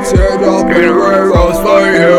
It's up in rivers for you